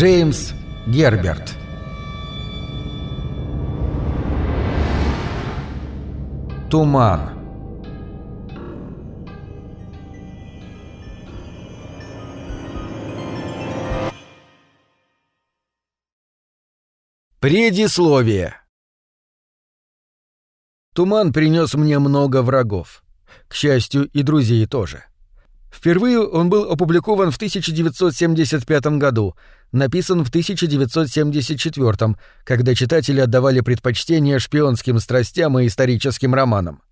Джеймс Герберт Туман Предисловие Туман принес мне много врагов. К счастью, и друзей тоже. Впервые он был опубликован в 1975 году, написан в 1974, когда читатели отдавали предпочтение шпионским страстям и историческим романам.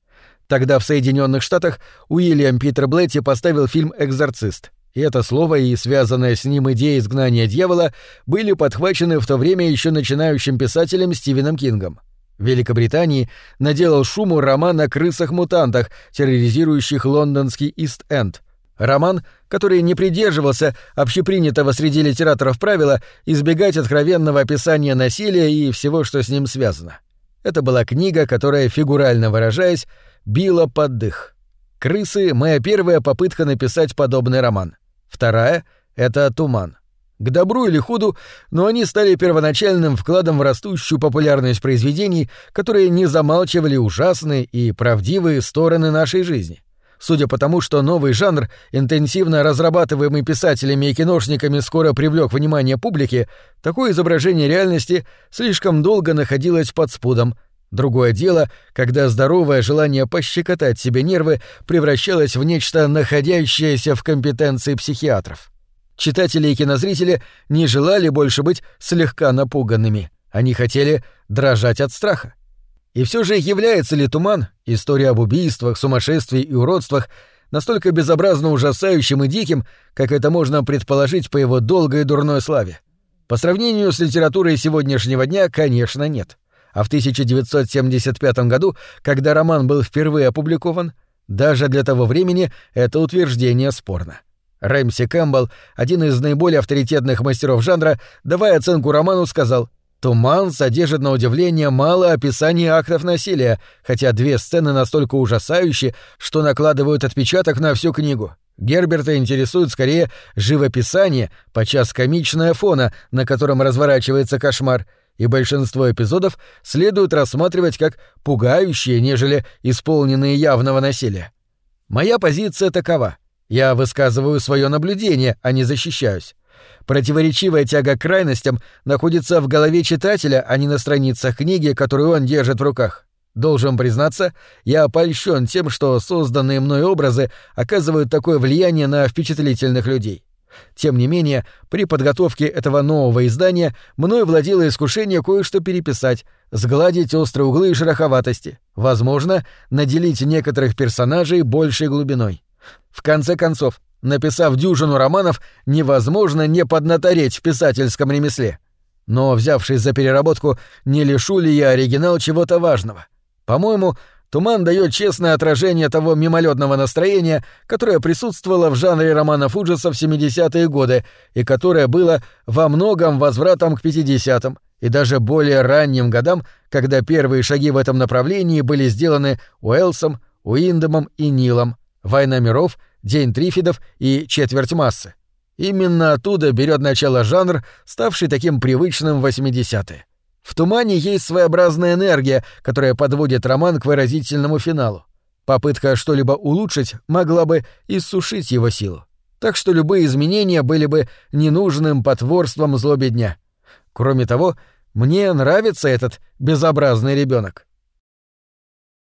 Тогда в Соединенных Штатах Уильям Питер Блетти поставил фильм «Экзорцист», и это слово и связанная с ним идея изгнания дьявола были подхвачены в то время еще начинающим писателем Стивеном Кингом. В Великобритании наделал шуму роман о крысах-мутантах, терроризирующих лондонский Ист-Энд — Роман, который не придерживался общепринятого среди литераторов правила избегать откровенного описания насилия и всего, что с ним связано. Это была книга, которая, фигурально выражаясь, била под дых. «Крысы» — моя первая попытка написать подобный роман. Вторая — это «Туман». К добру или худу, но они стали первоначальным вкладом в растущую популярность произведений, которые не замалчивали ужасные и правдивые стороны нашей жизни. Судя по тому, что новый жанр, интенсивно разрабатываемый писателями и киношниками, скоро привлек внимание публики, такое изображение реальности слишком долго находилось под спудом. Другое дело, когда здоровое желание пощекотать себе нервы превращалось в нечто, находящееся в компетенции психиатров. Читатели и кинозрители не желали больше быть слегка напуганными. Они хотели дрожать от страха. И все же является ли туман, история об убийствах, сумасшествии и уродствах, настолько безобразно ужасающим и диким, как это можно предположить по его долгой и дурной славе? По сравнению с литературой сегодняшнего дня, конечно, нет. А в 1975 году, когда роман был впервые опубликован, даже для того времени это утверждение спорно. Рэмси Кэмпбелл, один из наиболее авторитетных мастеров жанра, давая оценку роману, сказал Туман содержит на удивление мало описаний актов насилия, хотя две сцены настолько ужасающие, что накладывают отпечаток на всю книгу. Герберта интересует скорее живописание, подчас комичная фона, на котором разворачивается кошмар, и большинство эпизодов следует рассматривать как пугающие, нежели исполненные явного насилия. Моя позиция такова. Я высказываю свое наблюдение, а не защищаюсь. Противоречивая тяга к крайностям находится в голове читателя, а не на страницах книги, которую он держит в руках. Должен признаться, я опольщен тем, что созданные мной образы оказывают такое влияние на впечатлительных людей. Тем не менее, при подготовке этого нового издания мной владело искушение кое-что переписать, сгладить острые углы и шероховатости, возможно, наделить некоторых персонажей большей глубиной. В конце концов, Написав дюжину романов, невозможно не поднатореть в писательском ремесле. Но, взявшись за переработку, не лишу ли я оригинал чего-то важного? По-моему, «Туман» дает честное отражение того мимолетного настроения, которое присутствовало в жанре романов ужасов в 70-е годы и которое было во многом возвратом к 50-м и даже более ранним годам, когда первые шаги в этом направлении были сделаны Уэлсом, Уиндомом и Нилом. «Война миров» День Трифидов и Четверть массы. Именно оттуда берет начало жанр, ставший таким привычным в 80-е. В «Тумане» есть своеобразная энергия, которая подводит роман к выразительному финалу. Попытка что-либо улучшить могла бы иссушить его силу. Так что любые изменения были бы ненужным потворством злобе дня. Кроме того, мне нравится этот безобразный ребенок.